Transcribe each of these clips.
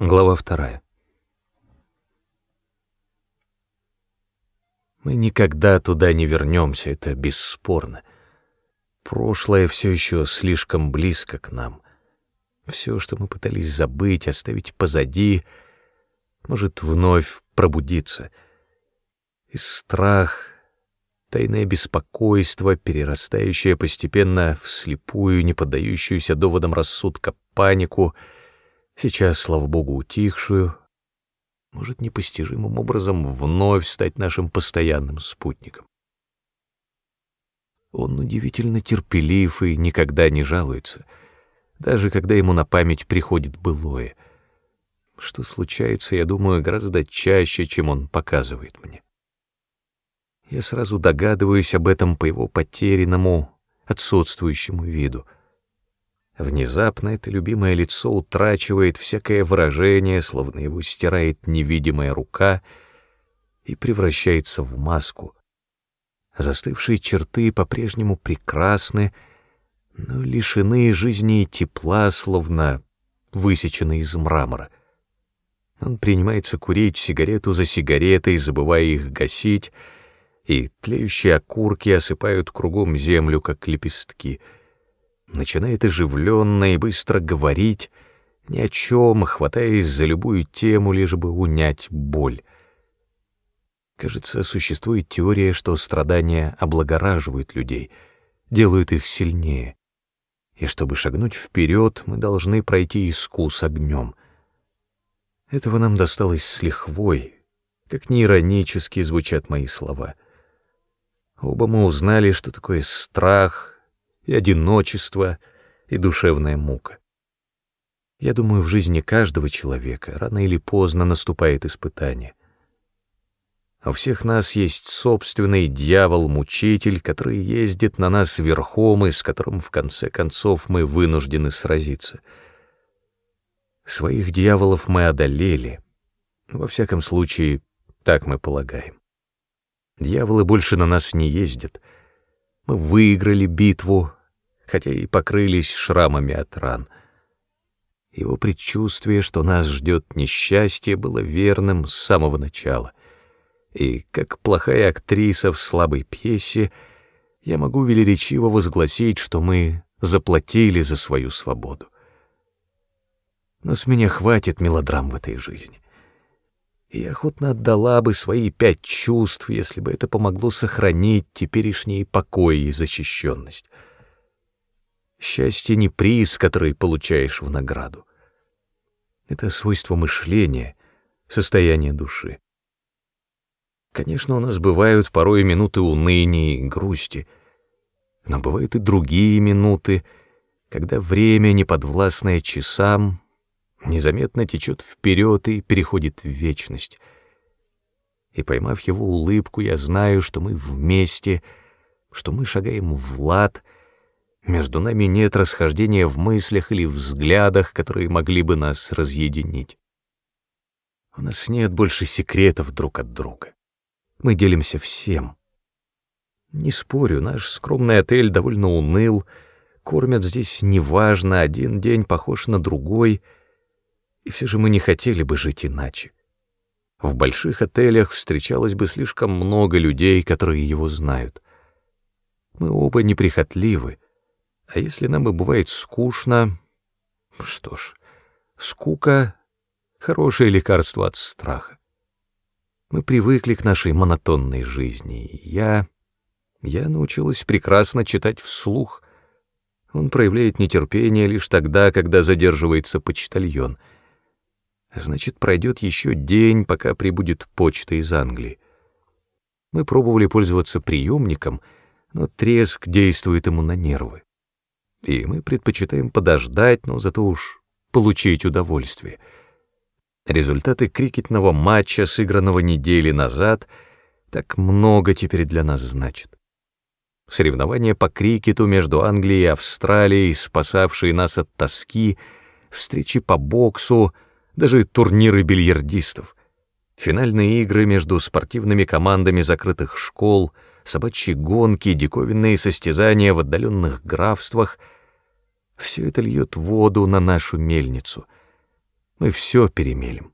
Глава вторая. Мы никогда туда не вернемся, это бесспорно. Прошлое все еще слишком близко к нам. Все, что мы пытались забыть, оставить позади, может вновь пробудиться. И страх, тайное беспокойство, перерастающее постепенно в слепую, не поддающуюся доводам рассудка панику — сейчас, слава богу, утихшую, может непостижимым образом вновь стать нашим постоянным спутником. Он удивительно терпелив и никогда не жалуется, даже когда ему на память приходит былое, что случается, я думаю, гораздо чаще, чем он показывает мне. Я сразу догадываюсь об этом по его потерянному, отсутствующему виду — Внезапно это любимое лицо утрачивает всякое выражение, словно его стирает невидимая рука, и превращается в маску. Застывшие черты по-прежнему прекрасны, но лишены жизни и тепла, словно высечены из мрамора. Он принимается курить сигарету за сигаретой, забывая их гасить, и тлеющие окурки осыпают кругом землю, как лепестки — начинает оживленно и быстро говорить, ни о чем, хватаясь за любую тему, лишь бы унять боль. Кажется, существует теория, что страдания облагораживают людей, делают их сильнее. И чтобы шагнуть вперед, мы должны пройти искус огнем. Этого нам досталось с лихвой, как неиронически звучат мои слова. Оба мы узнали, что такое страх — и одиночество, и душевная мука. Я думаю, в жизни каждого человека рано или поздно наступает испытание. У всех нас есть собственный дьявол-мучитель, который ездит на нас верхом и с которым в конце концов мы вынуждены сразиться. Своих дьяволов мы одолели. Во всяком случае, так мы полагаем. Дьяволы больше на нас не ездят — мы выиграли битву, хотя и покрылись шрамами от ран. Его предчувствие, что нас ждет несчастье, было верным с самого начала. И, как плохая актриса в слабой пьесе, я могу велеречиво возгласить, что мы заплатили за свою свободу. Но с меня хватит мелодрам в этой жизни и охотно отдала бы свои пять чувств, если бы это помогло сохранить теперешний покой и защищенность. Счастье не приз, который получаешь в награду. Это свойство мышления, состояние души. Конечно, у нас бывают порой минуты уныния и грусти, но бывают и другие минуты, когда время, неподвластное часам, незаметно течет вперед и переходит в вечность. И поймав его улыбку, я знаю, что мы вместе, что мы шагаем в лад, между нами нет расхождения в мыслях или взглядах, которые могли бы нас разъединить. У нас нет больше секретов друг от друга. Мы делимся всем. Не спорю, наш скромный отель довольно уныл, кормят здесь неважно, один день похож на другой — и все же мы не хотели бы жить иначе. В больших отелях встречалось бы слишком много людей, которые его знают. Мы оба неприхотливы, а если нам и бывает скучно... Что ж, скука — хорошее лекарство от страха. Мы привыкли к нашей монотонной жизни, и я... Я научилась прекрасно читать вслух. Он проявляет нетерпение лишь тогда, когда задерживается почтальон — Значит, пройдет еще день, пока прибудет почта из Англии. Мы пробовали пользоваться приемником, но треск действует ему на нервы. И мы предпочитаем подождать, но зато уж получить удовольствие. Результаты крикетного матча, сыгранного недели назад, так много теперь для нас значат. Соревнования по крикету между Англией и Австралией, спасавшие нас от тоски, встречи по боксу — даже турниры бильярдистов, финальные игры между спортивными командами закрытых школ, собачьи гонки, диковинные состязания в отдаленных графствах — все это льет воду на нашу мельницу. Мы все перемелем.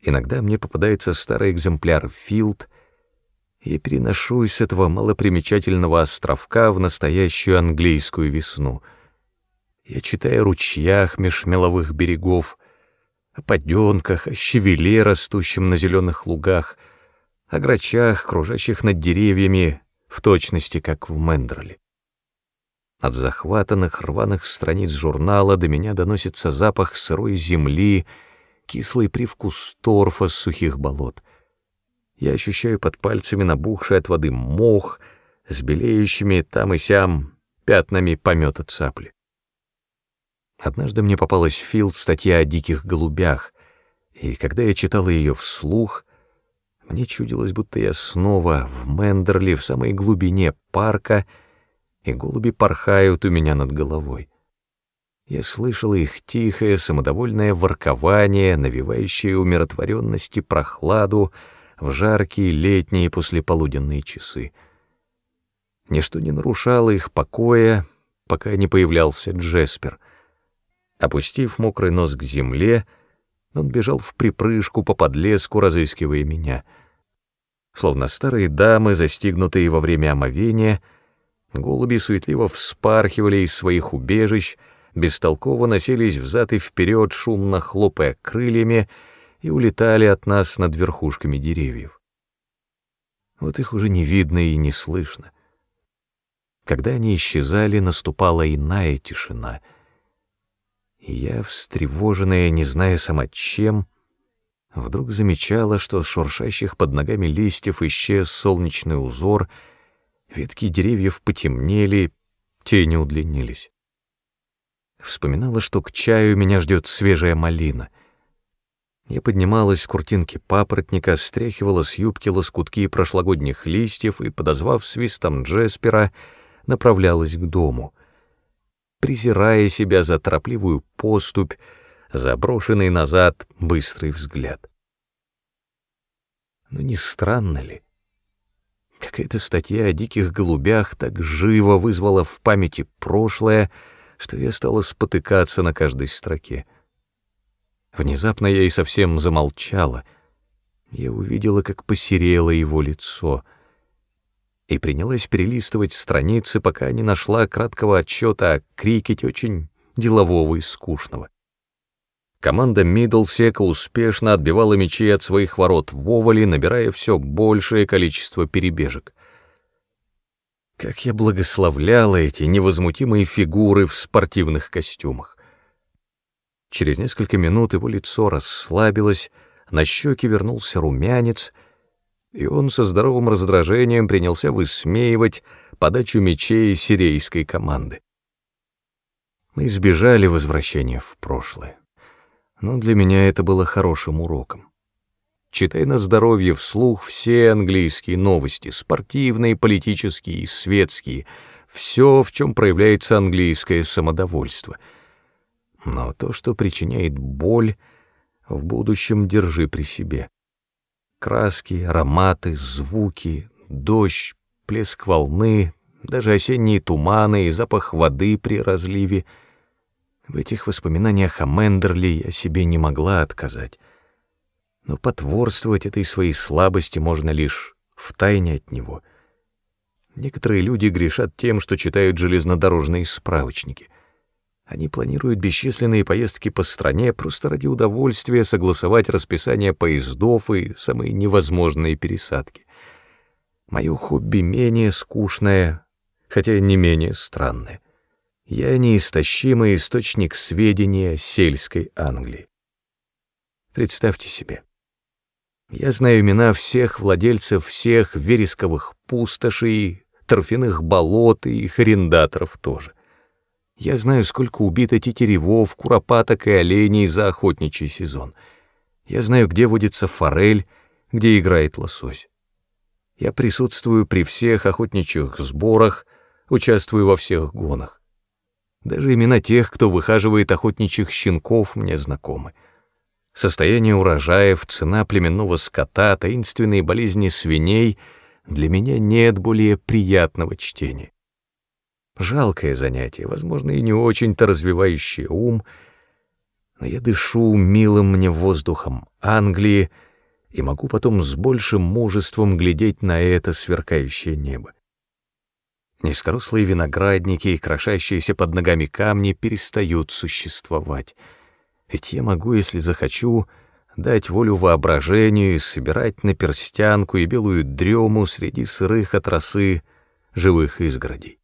Иногда мне попадается старый экземпляр «Филд», и переношусь с этого малопримечательного островка в настоящую английскую весну. Я читаю о ручьях меж меловых берегов, о поденках, о щавеле, растущем на зеленых лугах, о грачах, кружащих над деревьями, в точности, как в Мендерле. От захватанных рваных страниц журнала до меня доносится запах сырой земли, кислый привкус торфа с сухих болот — я ощущаю под пальцами набухший от воды мох с белеющими там и сям пятнами помета цапли. Однажды мне попалась в Филд статья о диких голубях, и когда я читала ее вслух, мне чудилось, будто я снова в Мендерли, в самой глубине парка, и голуби порхают у меня над головой. Я слышала их тихое, самодовольное воркование, навевающее умиротворенность и прохладу, в жаркие летние послеполуденные часы. Ничто не нарушало их покоя, пока не появлялся Джеспер. Опустив мокрый нос к земле, он бежал в припрыжку по подлеску, разыскивая меня. Словно старые дамы, застигнутые во время омовения, голуби суетливо вспархивали из своих убежищ, бестолково носились взад и вперед, шумно хлопая крыльями, и улетали от нас над верхушками деревьев. Вот их уже не видно и не слышно. Когда они исчезали, наступала иная тишина. Я, встревоженная, не зная сама чем, вдруг замечала, что с шуршащих под ногами листьев исчез солнечный узор, ветки деревьев потемнели, тени удлинились. Вспоминала, что к чаю меня ждет свежая малина — я поднималась с куртинки папоротника, стряхивала с юбки лоскутки прошлогодних листьев и, подозвав свистом Джеспера, направлялась к дому, презирая себя за торопливую поступь, заброшенный назад быстрый взгляд. Но не странно ли? Какая-то статья о диких голубях так живо вызвала в памяти прошлое, что я стала спотыкаться на каждой строке. Внезапно я и совсем замолчала. Я увидела, как посерело его лицо, и принялась перелистывать страницы, пока не нашла краткого отчета о крикете очень делового и скучного. Команда Миддлсека успешно отбивала мячи от своих ворот в овале, набирая все большее количество перебежек. Как я благословляла эти невозмутимые фигуры в спортивных костюмах. Через несколько минут его лицо расслабилось, на щеки вернулся румянец, и он со здоровым раздражением принялся высмеивать подачу мечей сирийской команды. Мы избежали возвращения в прошлое, но для меня это было хорошим уроком. Читай на здоровье вслух все английские новости, спортивные, политические и светские, все, в чем проявляется английское самодовольство — но то, что причиняет боль, в будущем держи при себе. Краски, ароматы, звуки, дождь, плеск волны, даже осенние туманы и запах воды при разливе. В этих воспоминаниях о Мендерли я себе не могла отказать. Но потворствовать этой своей слабости можно лишь втайне от него. Некоторые люди грешат тем, что читают железнодорожные справочники. Они планируют бесчисленные поездки по стране просто ради удовольствия согласовать расписание поездов и самые невозможные пересадки. Мое хобби менее скучное, хотя не менее странное. Я неистощимый источник сведений о сельской Англии. Представьте себе. Я знаю имена всех владельцев всех вересковых пустошей, торфяных болот и их арендаторов тоже — я знаю, сколько убито тетеревов, куропаток и оленей за охотничий сезон. Я знаю, где водится форель, где играет лосось. Я присутствую при всех охотничьих сборах, участвую во всех гонах. Даже имена тех, кто выхаживает охотничьих щенков, мне знакомы. Состояние урожаев, цена племенного скота, таинственные болезни свиней — для меня нет более приятного чтения. Жалкое занятие, возможно, и не очень-то развивающее ум, но я дышу милым мне воздухом Англии и могу потом с большим мужеством глядеть на это сверкающее небо. Низкорослые виноградники и крошащиеся под ногами камни перестают существовать. Ведь я могу, если захочу, дать волю воображению и собирать на перстянку и белую дрему среди сырых от росы живых изгородей.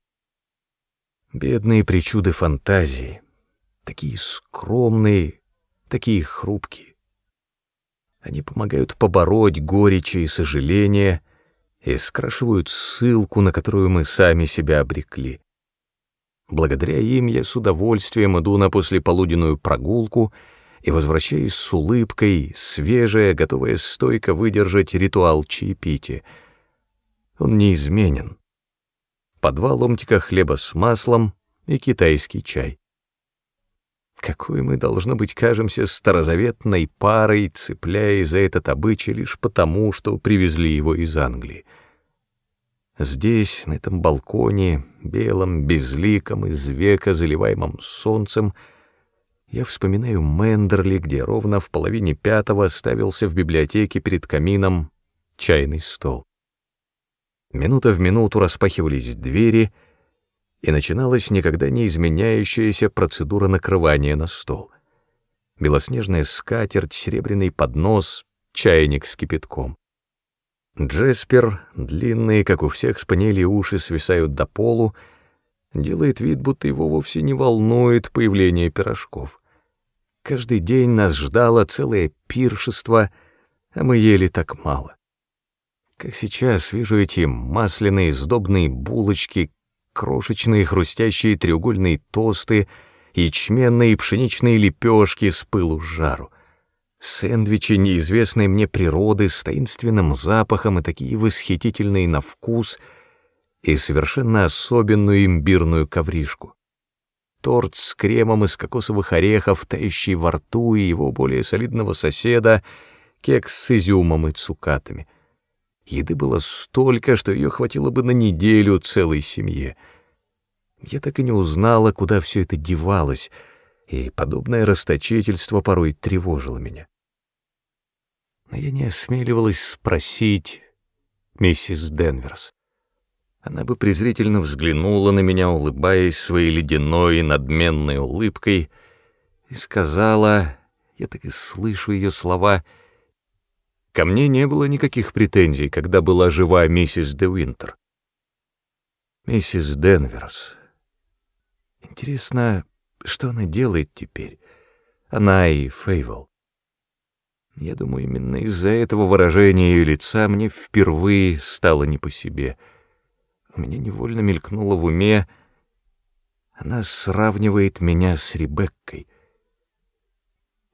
Бедные причуды фантазии, такие скромные, такие хрупкие. Они помогают побороть горечи и сожаления и скрашивают ссылку, на которую мы сами себя обрекли. Благодаря им я с удовольствием иду на послеполуденную прогулку и возвращаюсь с улыбкой, свежая, готовая стойко выдержать ритуал чаепития. Он неизменен. По два ломтика хлеба с маслом и китайский чай. Какой мы, должно быть, кажемся старозаветной парой, цепляя за этот обычай лишь потому, что привезли его из Англии. Здесь, на этом балконе, белом, безликом, из века заливаемом солнцем, я вспоминаю Мендерли, где ровно в половине пятого ставился в библиотеке перед камином чайный стол. Минута в минуту распахивались двери — и начиналась никогда не изменяющаяся процедура накрывания на стол. Белоснежная скатерть, серебряный поднос, чайник с кипятком. Джеспер, длинные, как у всех спаниелей уши, свисают до полу, делает вид, будто его вовсе не волнует появление пирожков. Каждый день нас ждало целое пиршество, а мы ели так мало. Как сейчас вижу эти масляные сдобные булочки, крошечные хрустящие треугольные тосты, ячменные пшеничные лепешки с пылу жару, сэндвичи неизвестной мне природы с таинственным запахом и такие восхитительные на вкус и совершенно особенную имбирную ковришку. Торт с кремом из кокосовых орехов, тающий во рту, и его более солидного соседа — кекс с изюмом и цукатами — Еды было столько, что ее хватило бы на неделю целой семье. Я так и не узнала, куда все это девалось, и подобное расточительство порой тревожило меня. Но я не осмеливалась спросить миссис Денверс. Она бы презрительно взглянула на меня, улыбаясь своей ледяной надменной улыбкой, и сказала, я так и слышу ее слова — Ко мне не было никаких претензий, когда была жива миссис Де Уинтер. Миссис Денверс. Интересно, что она делает теперь? Она и Фейвел. Я думаю, именно из-за этого выражения ее лица мне впервые стало не по себе. У меня невольно мелькнуло в уме, она сравнивает меня с Ребеккой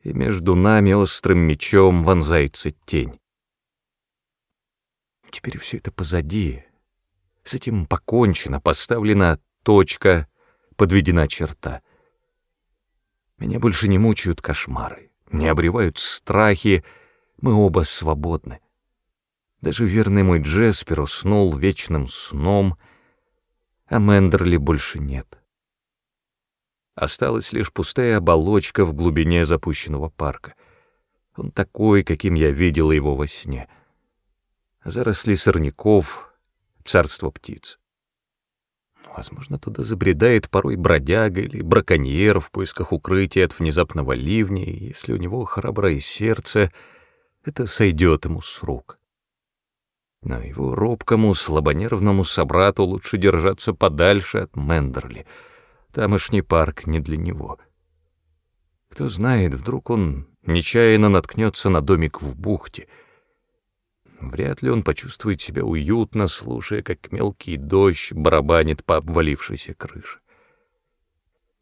и между нами острым мечом вонзается тень. Теперь все это позади. С этим покончено, поставлена точка, подведена черта. Меня больше не мучают кошмары, не обревают страхи, мы оба свободны. Даже верный мой Джеспер уснул вечным сном, а Мендерли больше нет. Осталась лишь пустая оболочка в глубине запущенного парка. Он такой, каким я видела его во сне. Заросли сорняков, царство птиц. Возможно, туда забредает порой бродяга или браконьер в поисках укрытия от внезапного ливня, и если у него храброе сердце, это сойдет ему с рук. Но его робкому, слабонервному собрату лучше держаться подальше от Мендерли — Тамошний парк не для него. Кто знает, вдруг он нечаянно наткнется на домик в бухте. Вряд ли он почувствует себя уютно, слушая, как мелкий дождь барабанит по обвалившейся крыше.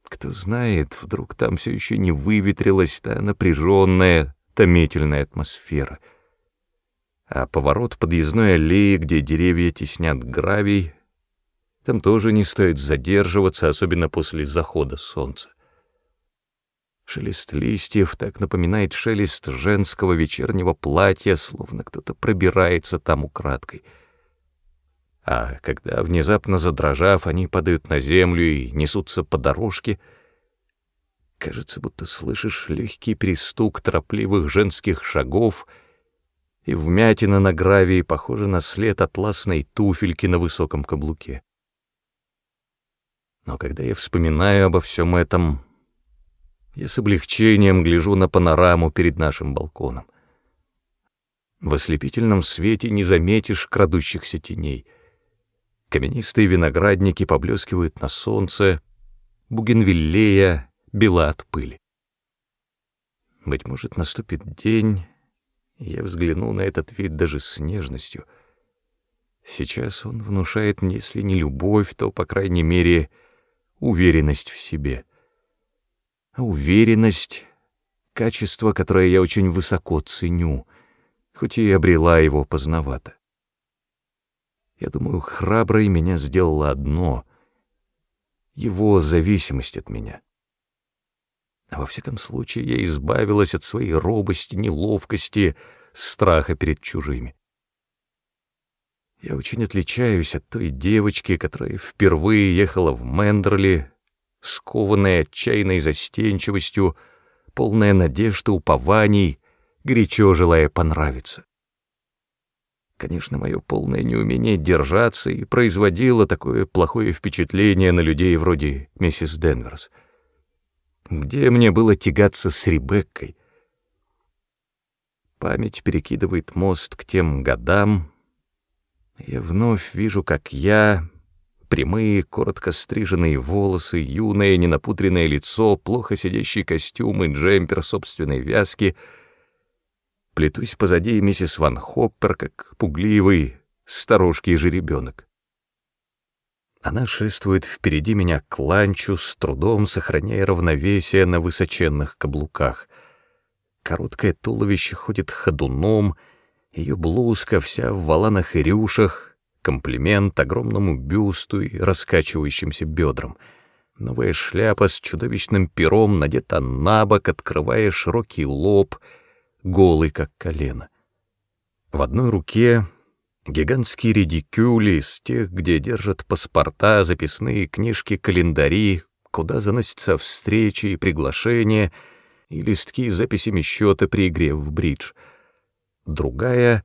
Кто знает, вдруг там все еще не выветрилась та напряженная, томительная атмосфера. А поворот подъездной аллеи, где деревья теснят гравий, там тоже не стоит задерживаться, особенно после захода солнца. Шелест листьев так напоминает шелест женского вечернего платья, словно кто-то пробирается там украдкой. А когда, внезапно задрожав, они падают на землю и несутся по дорожке, Кажется, будто слышишь легкий перестук торопливых женских шагов, и вмятина на гравии похожа на след атласной туфельки на высоком каблуке. Но когда я вспоминаю обо всем этом, я с облегчением гляжу на панораму перед нашим балконом. В ослепительном свете не заметишь крадущихся теней. Каменистые виноградники поблескивают на солнце, бугенвиллея бела от пыли. Быть может, наступит день, я взгляну на этот вид даже с нежностью. Сейчас он внушает мне, если не любовь, то, по крайней мере, уверенность в себе. А уверенность — качество, которое я очень высоко ценю, хоть и обрела его поздновато. Я думаю, храброй меня сделало одно — его зависимость от меня. А во всяком случае я избавилась от своей робости, неловкости, страха перед чужими. Я очень отличаюсь от той девочки, которая впервые ехала в Мендерли, скованная отчаянной застенчивостью, полная надежд и упований, горячо желая понравиться. Конечно, мое полное неумение держаться и производило такое плохое впечатление на людей вроде миссис Денверс. Где мне было тягаться с Ребеккой? Память перекидывает мост к тем годам, я вновь вижу, как я, прямые, коротко стриженные волосы, юное, ненапудренное лицо, плохо сидящий костюм и джемпер собственной вязки, плетусь позади миссис Ван Хоппер, как пугливый старушки жеребенок. Она шествует впереди меня к ланчу, с трудом сохраняя равновесие на высоченных каблуках. Короткое туловище ходит ходуном — ее блузка вся в валанах и рюшах, комплимент огромному бюсту и раскачивающимся бедрам. Новая шляпа с чудовищным пером надета на бок, открывая широкий лоб, голый как колено. В одной руке гигантские редикюли из тех, где держат паспорта, записные книжки, календари, куда заносятся встречи и приглашения, и листки с записями счета при игре в бридж — другая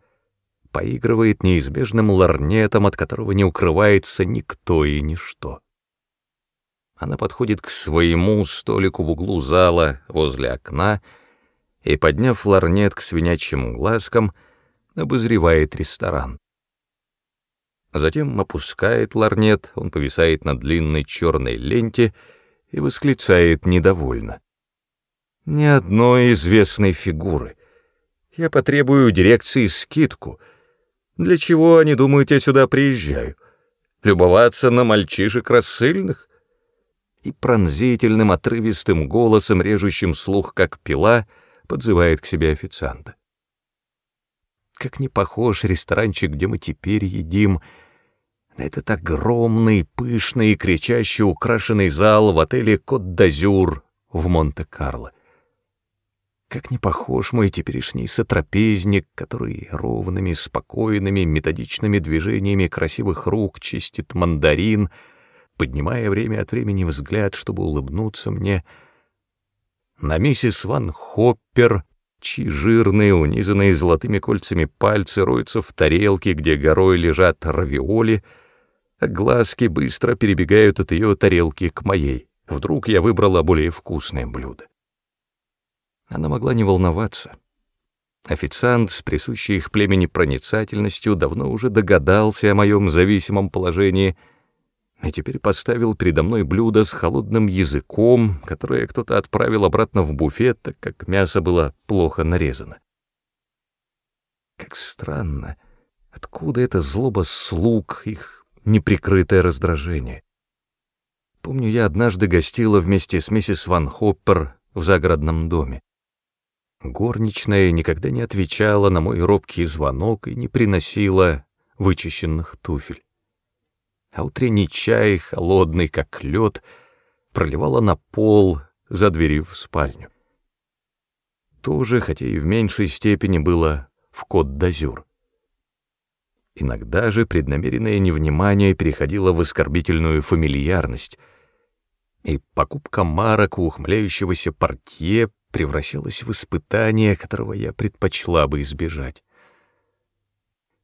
поигрывает неизбежным ларнетом, от которого не укрывается никто и ничто. Она подходит к своему столику в углу зала возле окна и, подняв ларнет к свинячьим глазкам, обозревает ресторан. Затем опускает ларнет, он повисает на длинной черной ленте и восклицает недовольно. Ни одной известной фигуры я потребую дирекции скидку. Для чего они думают, я сюда приезжаю? Любоваться на мальчишек рассыльных? И пронзительным отрывистым голосом, режущим слух, как пила, подзывает к себе официанта. Как не похож ресторанчик, где мы теперь едим, на этот огромный, пышный и кричащий украшенный зал в отеле «Кот-d'Азюр» в Монте-Карло. Как не похож мой теперешний сотрапезник, который ровными, спокойными, методичными движениями красивых рук чистит мандарин, поднимая время от времени взгляд, чтобы улыбнуться мне, на миссис Ван Хоппер, чьи жирные, унизанные золотыми кольцами пальцы роются в тарелке, где горой лежат равиоли, а глазки быстро перебегают от ее тарелки к моей. Вдруг я выбрала более вкусное блюдо. Она могла не волноваться. Официант с присущей их племени проницательностью давно уже догадался о моем зависимом положении и теперь поставил передо мной блюдо с холодным языком, которое кто-то отправил обратно в буфет, так как мясо было плохо нарезано. Как странно, откуда эта злоба слуг, их неприкрытое раздражение. Помню, я однажды гостила вместе с миссис Ван Хоппер в загородном доме. Горничная никогда не отвечала на мой робкий звонок и не приносила вычищенных туфель. А утренний чай, холодный как лед, проливала на пол за дверью в спальню. Тоже, хотя и в меньшей степени, было в кот-дозюр. Иногда же преднамеренное невнимание переходило в оскорбительную фамильярность. и покупка марок у ухмыляющегося портье превращалась в испытание, которого я предпочла бы избежать.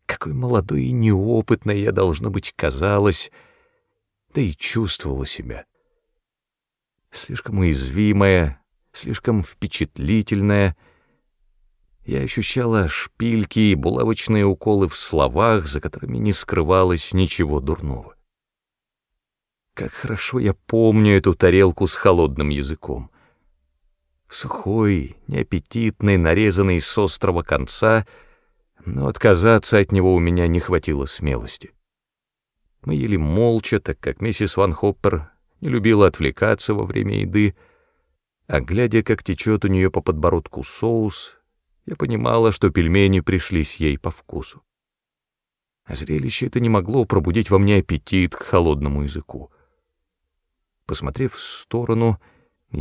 Какой молодой и неопытной я, должно быть, казалась, да и чувствовала себя. Слишком уязвимая, слишком впечатлительная. Я ощущала шпильки и булавочные уколы в словах, за которыми не скрывалось ничего дурного. Как хорошо я помню эту тарелку с холодным языком. Сухой, неаппетитный, нарезанный с острого конца, но отказаться от него у меня не хватило смелости. Мы ели молча, так как миссис Ван Хоппер не любила отвлекаться во время еды, а глядя, как течет у нее по подбородку соус, я понимала, что пельмени пришлись ей по вкусу. зрелище это не могло пробудить во мне аппетит к холодному языку. Посмотрев в сторону,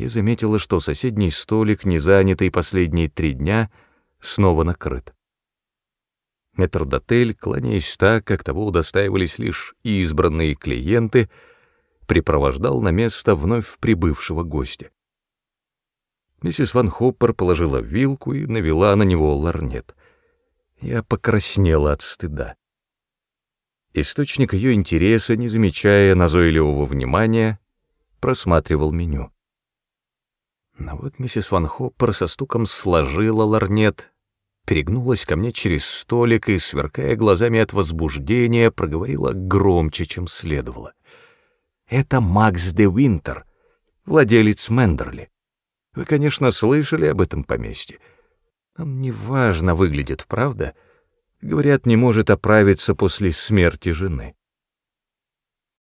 я заметила, что соседний столик, не занятый последние три дня, снова накрыт. Метрдотель, кланяясь так, как того удостаивались лишь избранные клиенты, припровождал на место вновь прибывшего гостя. Миссис Ван Хоппер положила вилку и навела на него ларнет. Я покраснела от стыда. Источник ее интереса, не замечая назойливого внимания, просматривал меню. Но вот миссис Ван Хоппер со стуком сложила ларнет, перегнулась ко мне через столик и, сверкая глазами от возбуждения, проговорила громче, чем следовало. «Это Макс де Винтер, владелец Мендерли. Вы, конечно, слышали об этом поместье. Он неважно выглядит, правда? Говорят, не может оправиться после смерти жены».